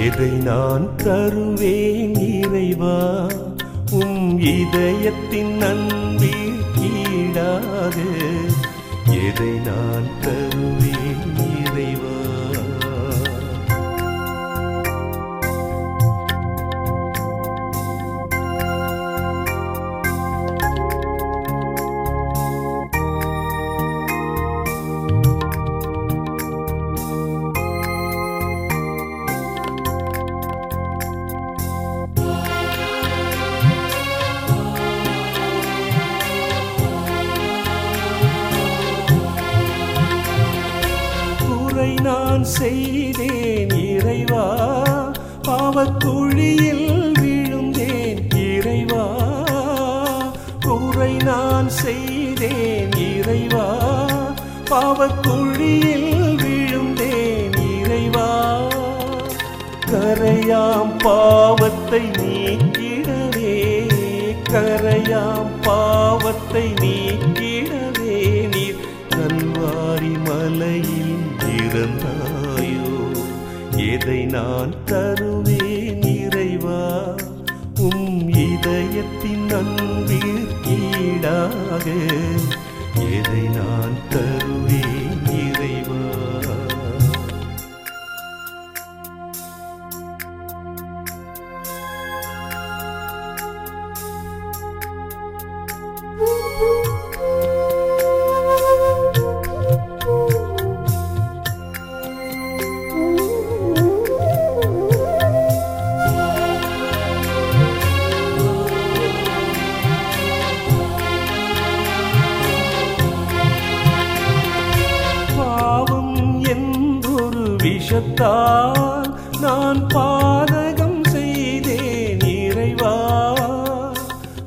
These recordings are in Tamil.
எதை நான் தருவேன் இறைவா உம் இதயத்தின் நன்பில் கீழாது எதை நான் தருவேன். பாவத்தை நான் செய்தேன் இறைவா. பாவத்துழியில் விழுந்தேன் இறைவா. கூரை நான் செய்தேன் இறைவா. பாவத்துழியில் விழுந்தேன் இறைவா. கரையாம் பாவத்தை நீக்கிடவே கரையாம் பாவத்தை நீக்கிடவே இதை நான் தருவேன் இறைவா. உம் இதயத்தின் அன்பில் ஈடாக. எதை நான் தருவேன் இறைவா. என்றொரு நான் பாதகம் செய்தேன் இறைவா.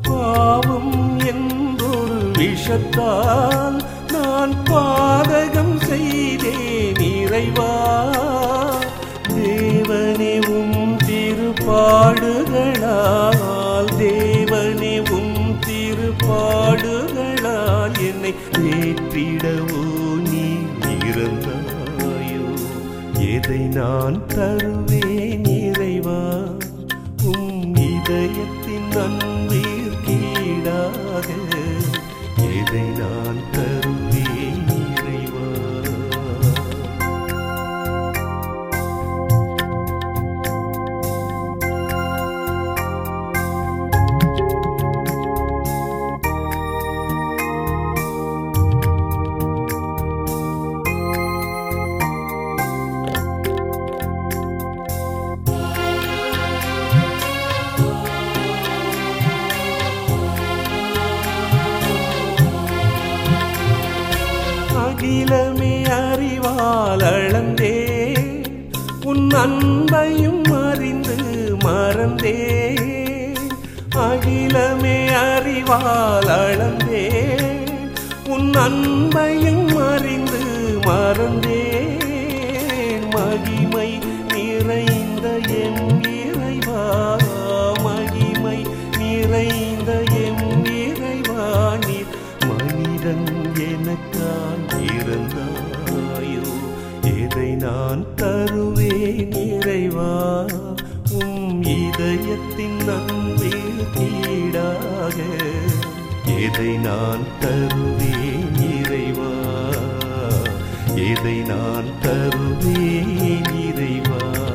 பாவம் என்றொரு விஷத்தால் நான் பாதகம் செய்தேன் இறைவா. தேவனே உம் திருப்பாடுகளால் தேவனே உம் திருப்பாடுகளால் என்னை ஏற்றிடவோ நீ இறந்தாயோ. எதை நான் தருவேன் இறைவா. உம் இதயத்தின் நன்மை அகிலமே அறிவால் அளந்தே. உன் அன்பையும் அறிந்து மறந்தே. அகிலமே அறிவால் அளந்தே. உன் அன்பையும் அறிந்து மறந்தே. நான் இருந்தாயோ எதை நான் தருவேன் இறைவா? உம் இதயத்தின் அன்பில் கீடாக. எதை நான் தருவேன் இறைவா? எதை நான் தருவேன் இறைவா?